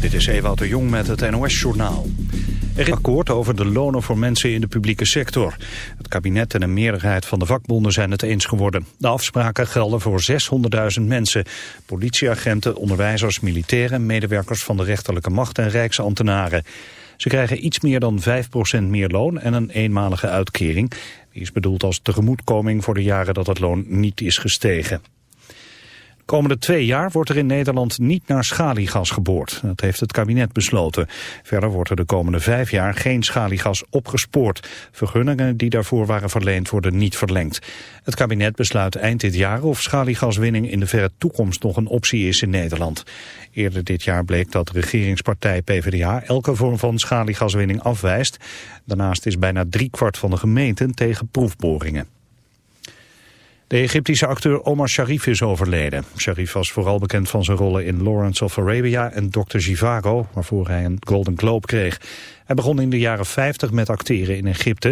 Dit is Ewout de Jong met het NOS-journaal. Er is akkoord over de lonen voor mensen in de publieke sector. Het kabinet en een meerderheid van de vakbonden zijn het eens geworden. De afspraken gelden voor 600.000 mensen. Politieagenten, onderwijzers, militairen, medewerkers van de rechterlijke macht en rijksambtenaren. Ze krijgen iets meer dan 5% meer loon en een eenmalige uitkering. Die is bedoeld als tegemoetkoming voor de jaren dat het loon niet is gestegen komende twee jaar wordt er in Nederland niet naar schaliegas geboord. Dat heeft het kabinet besloten. Verder wordt er de komende vijf jaar geen schaliegas opgespoord. Vergunningen die daarvoor waren verleend worden niet verlengd. Het kabinet besluit eind dit jaar of schaliegaswinning in de verre toekomst nog een optie is in Nederland. Eerder dit jaar bleek dat regeringspartij PvdA elke vorm van schaliegaswinning afwijst. Daarnaast is bijna driekwart van de gemeenten tegen proefboringen. De Egyptische acteur Omar Sharif is overleden. Sharif was vooral bekend van zijn rollen in Lawrence of Arabia en Dr. Zhivago, waarvoor hij een Golden Globe kreeg. Hij begon in de jaren 50 met acteren in Egypte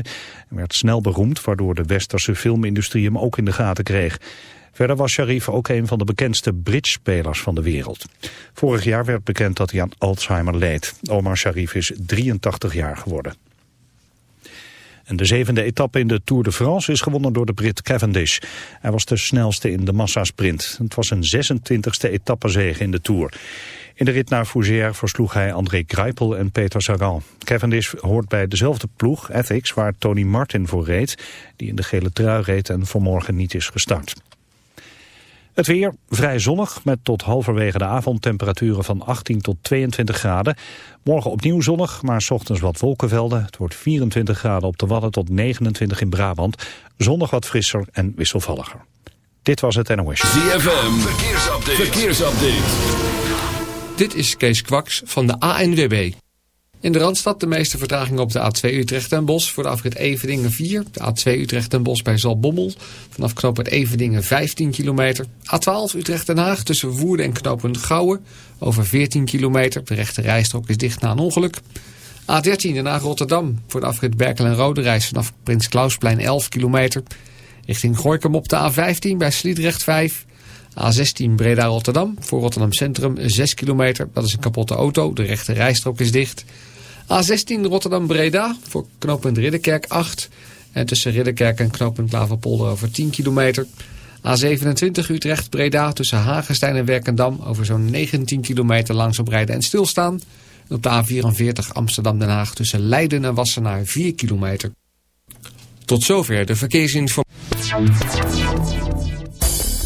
en werd snel beroemd, waardoor de westerse filmindustrie hem ook in de gaten kreeg. Verder was Sharif ook een van de bekendste bridge-spelers van de wereld. Vorig jaar werd bekend dat hij aan Alzheimer leed. Omar Sharif is 83 jaar geworden. En de zevende etappe in de Tour de France is gewonnen door de Brit Cavendish. Hij was de snelste in de massasprint. Het was een 26e etappezege in de Tour. In de rit naar Fougères versloeg hij André Greipel en Peter Sagan. Cavendish hoort bij dezelfde ploeg, Ethics, waar Tony Martin voor reed... die in de gele trui reed en vanmorgen niet is gestart. Het weer vrij zonnig met tot halverwege de avond temperaturen van 18 tot 22 graden. Morgen opnieuw zonnig, maar s ochtends wat wolkenvelden. Het wordt 24 graden op de Wadden tot 29 in Brabant. Zondag wat frisser en wisselvalliger. Dit was het NOS. ZFM, verkeersupdate. verkeersupdate. Dit is Kees Kwaks van de ANWB. In de Randstad de meeste vertragingen op de A2 Utrecht en Bos voor de afrit Eveningen 4. De A2 Utrecht en Bos bij Zalbommel. Vanaf knooppunt Eveningen 15 kilometer. A12 Utrecht Den Haag tussen Woerden en knooppunt Gouwen over 14 kilometer. De rechte rijstrook is dicht na een ongeluk. A13 Den Haag Rotterdam voor de afrit Berkel en Rode reis vanaf Prins Klausplein 11 kilometer. Richting Gorkum op de A15 bij Sliedrecht 5. A16 Breda Rotterdam voor Rotterdam Centrum 6 kilometer. Dat is een kapotte auto. De rechte rijstrook is dicht. A16 Rotterdam-Breda voor knooppunt Ridderkerk 8. En tussen Ridderkerk en knooppunt Klaverpolder over 10 kilometer. A27 Utrecht-Breda tussen Hagenstein en Werkendam over zo'n 19 kilometer langzaam rijden en stilstaan. En op de A44 Amsterdam-Den Haag tussen Leiden en Wassenaar 4 kilometer. Tot zover de verkeersinformatie.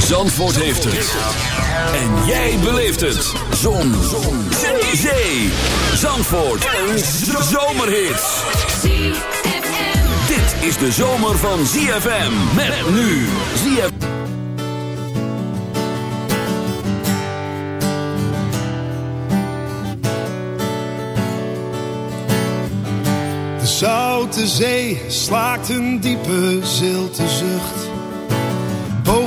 Zandvoort heeft het. En jij beleeft het. Zon. Zon. Zee. Zandvoort. Een zomerhit. Dit is de zomer van ZFM. Met nu. ZFM. De Zoute Zee slaakt een diepe zilte zucht.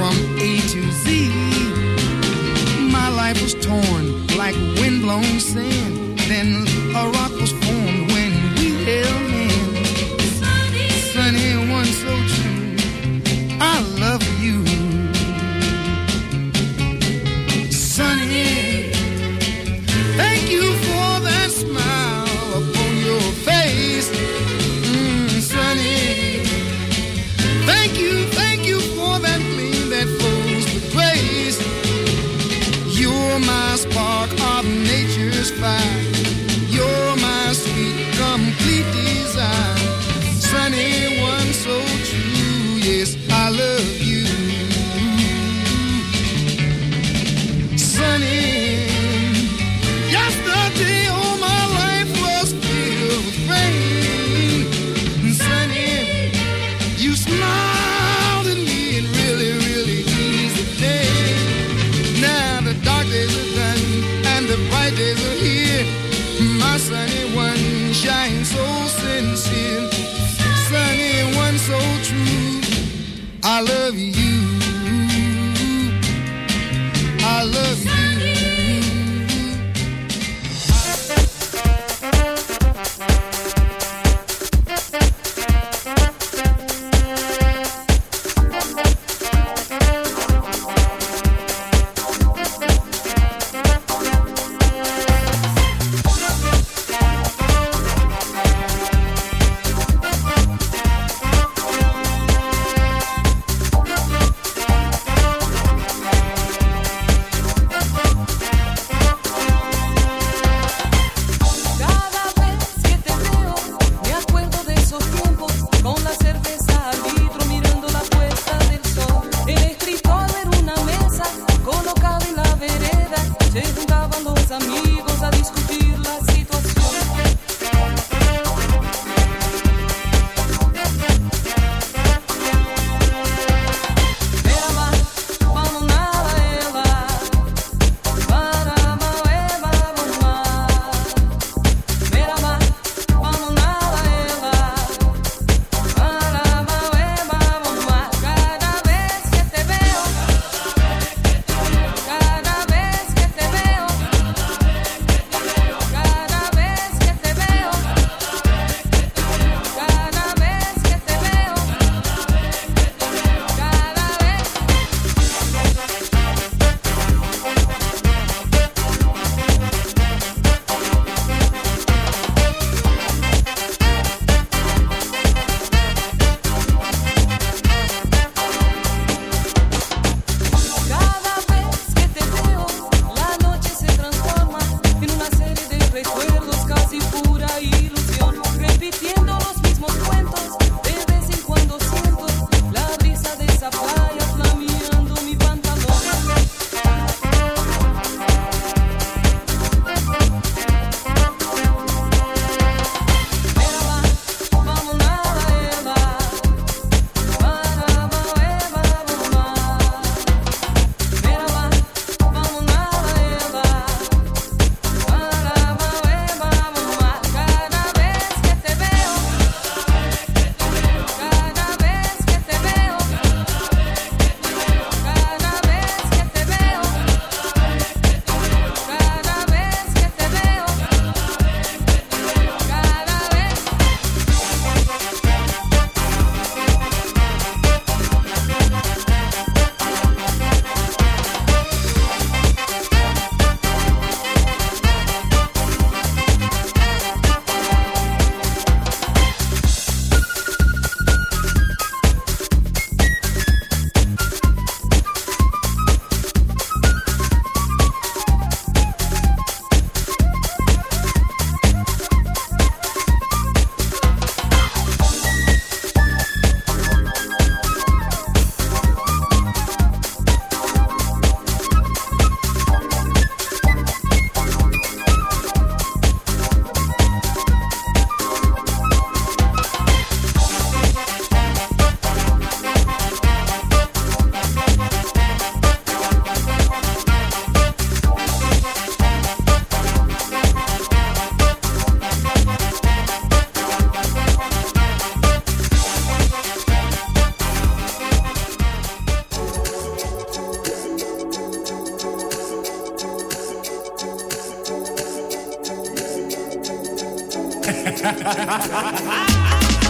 from A to Z. My life was torn like windblown sand, then a rock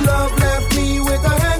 Love left me with a hangover.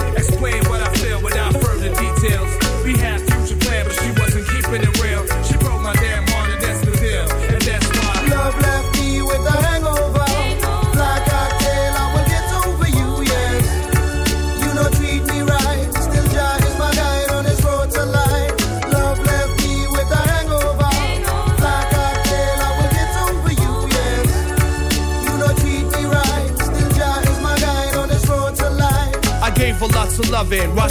living. Watch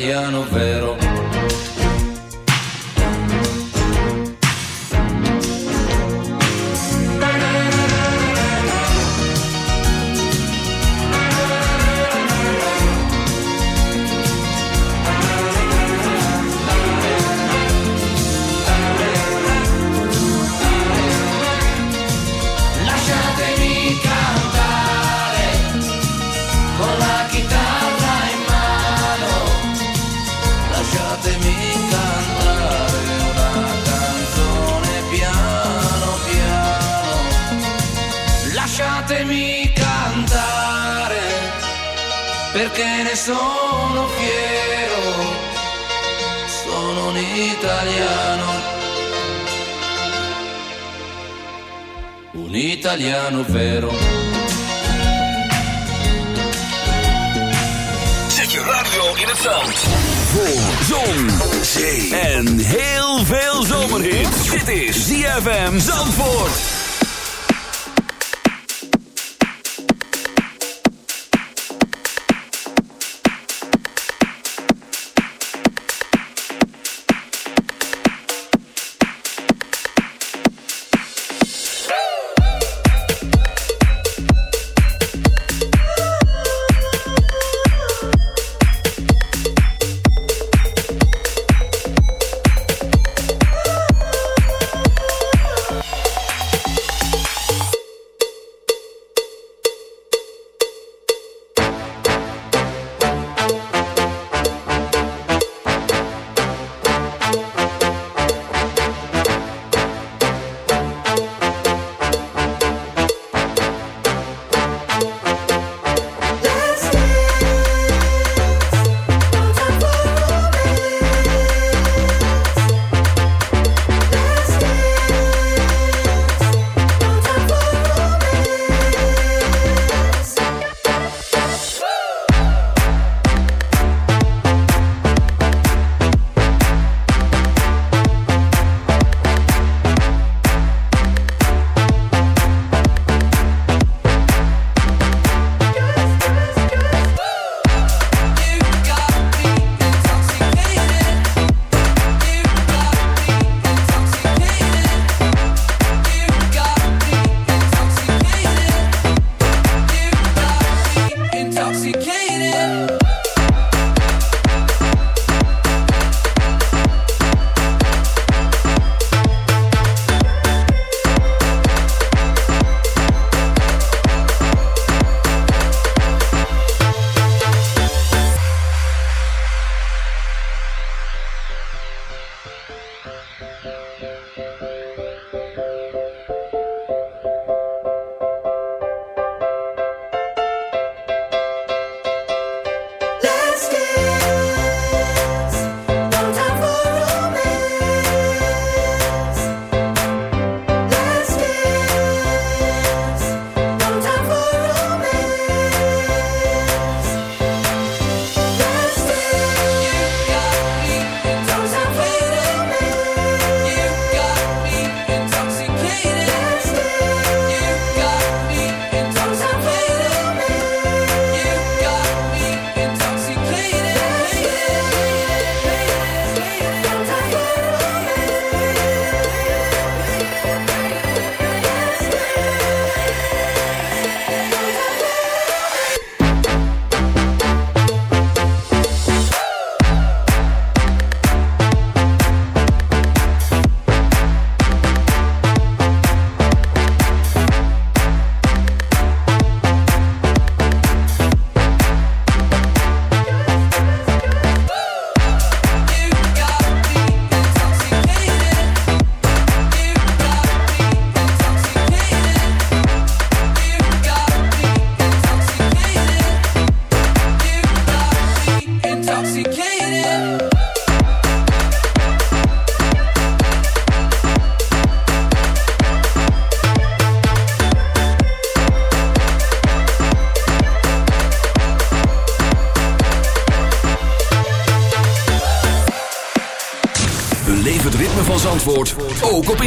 italiano vero. Ne sono fiero, sono un italiano. Un italiano vero. Zet je radio in het zand. Voor zon, zee en heel veel zomerhit. Dit is ZFM Zandvoort. Zandvoort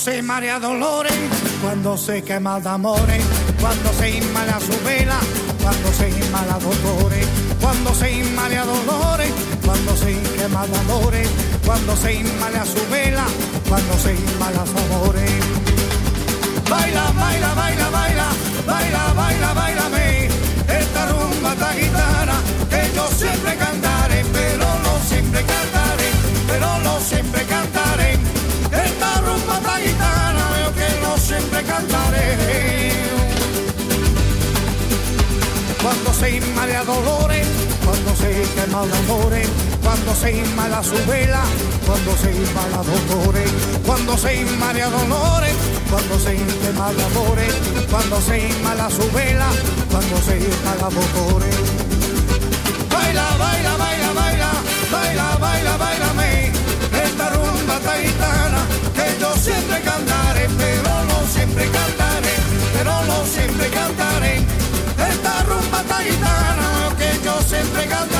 se marea dolores, cuando se quema de amores, cuando se inmala su vela, cuando se inmala dolores, cuando se inmala dolores, cuando se quema de amores, cuando se inmala su vela, cuando se inmala amores. Baila, baila, baila, baila, baila, baila, bailame, esta rumba esta gitana se inmala dolores, cuando se quema de amores, cuando se inmala su vela, cuando se inmala dolores, cuando se inmala dolores, cuando se quema de amores, cuando se inmala su vela, cuando se inmala dolores. Baila, baila, baila, baila, baila, baila, bailame, cantaré.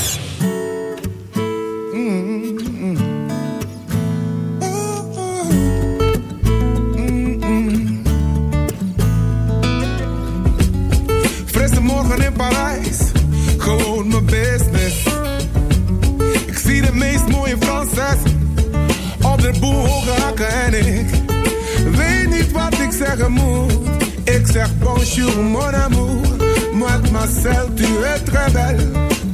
Zeg bonjour mon amour, mademoiselle tu es très belle.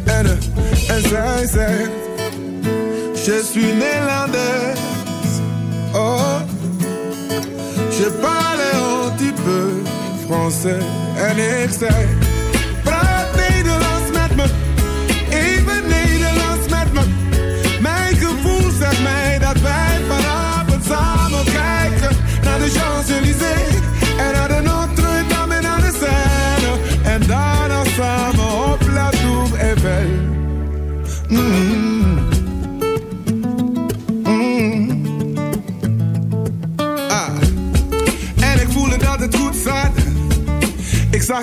En, eh, en zij zegt, je suis néerlandaise. Oh, je parle un petit peu français. En ik zei,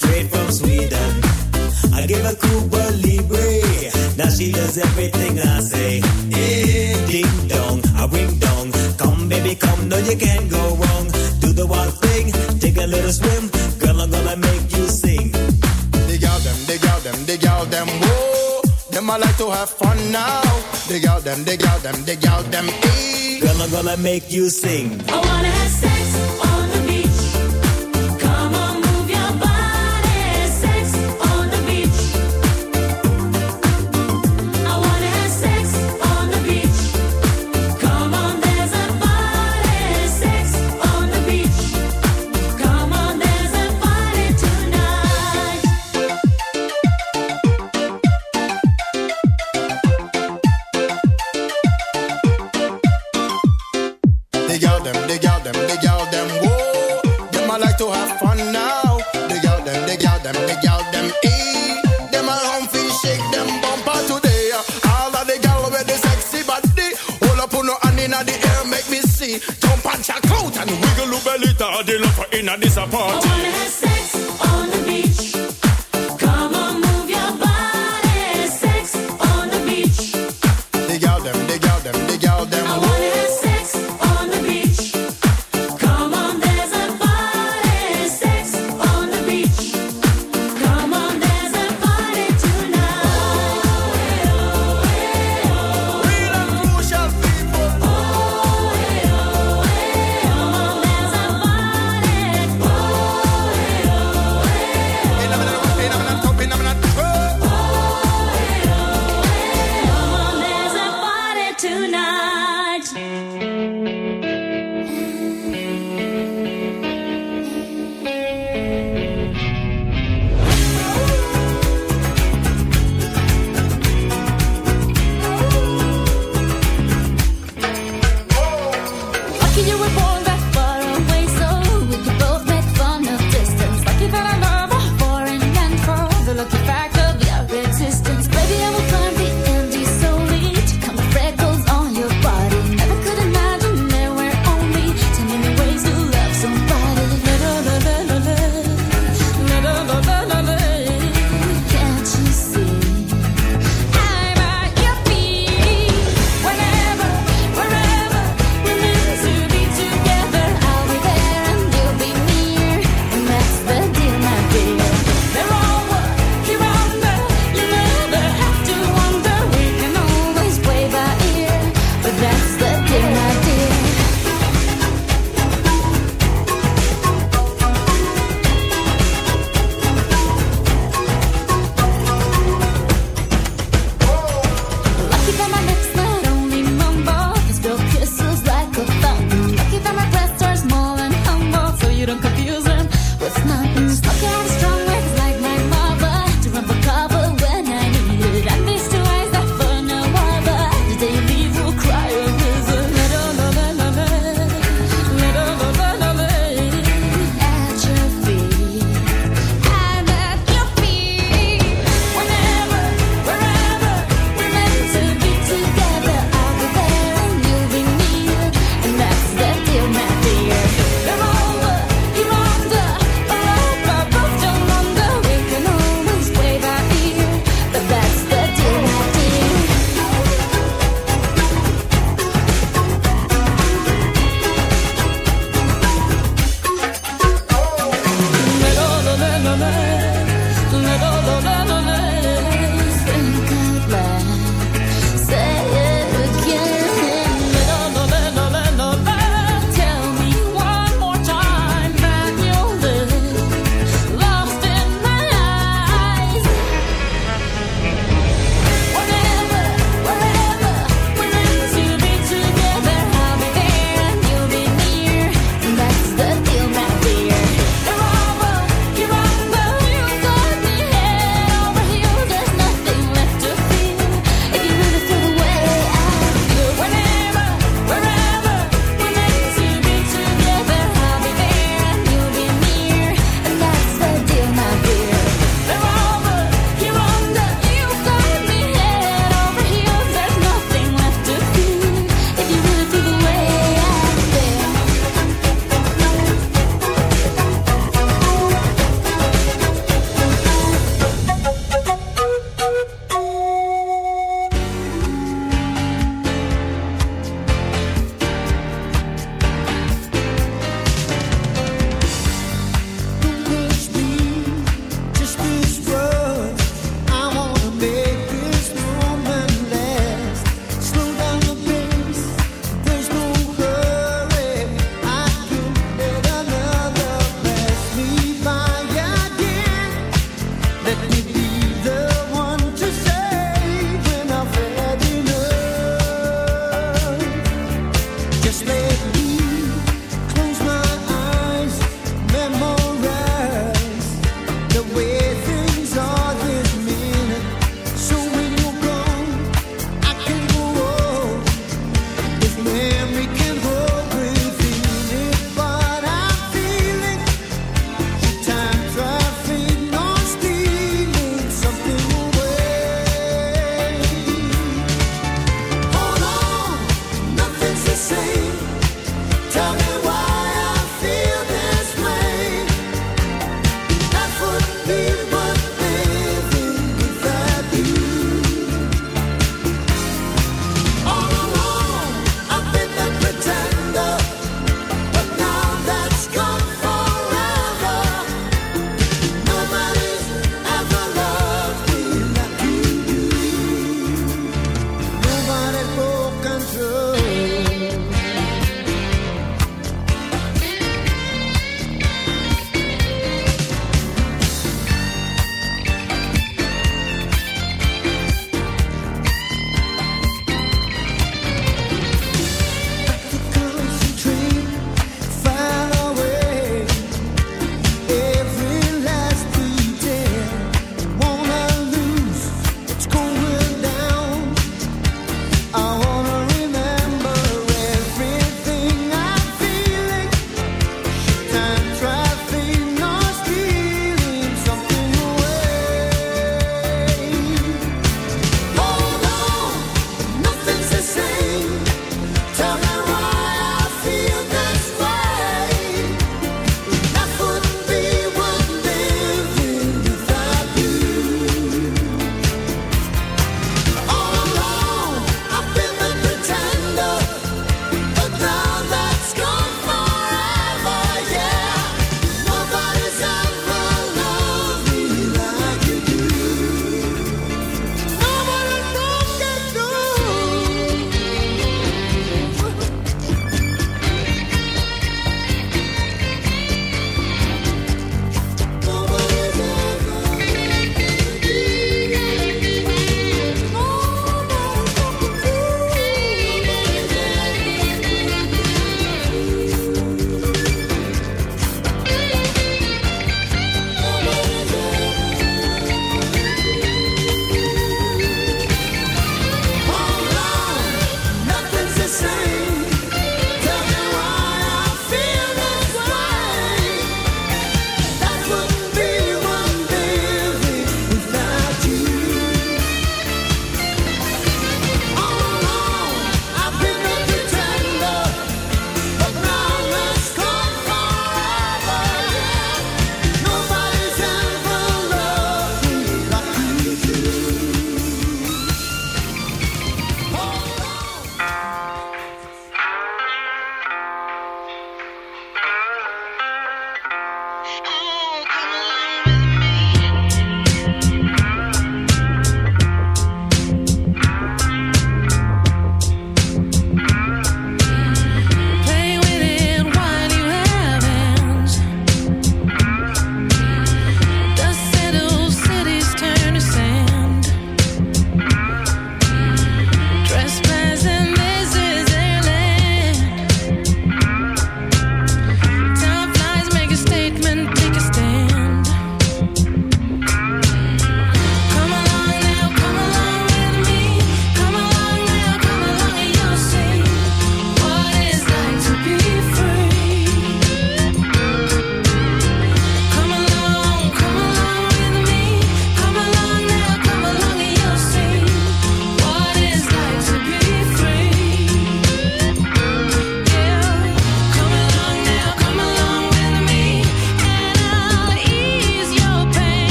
From Sweden. I gave her Cuba Libre. Now she does everything I say. Eh, ding dong, I ring dong. Come baby, come, no you can't go wrong. Do the one thing, take a little swim. Girl, I'm gonna make you sing. Dig out them, dig out them, dig out them, whoa. Them I like to have fun now. Dig out them, dig out them, dig out them, ee. Girl, I'm gonna make you sing. I wanna have sex makes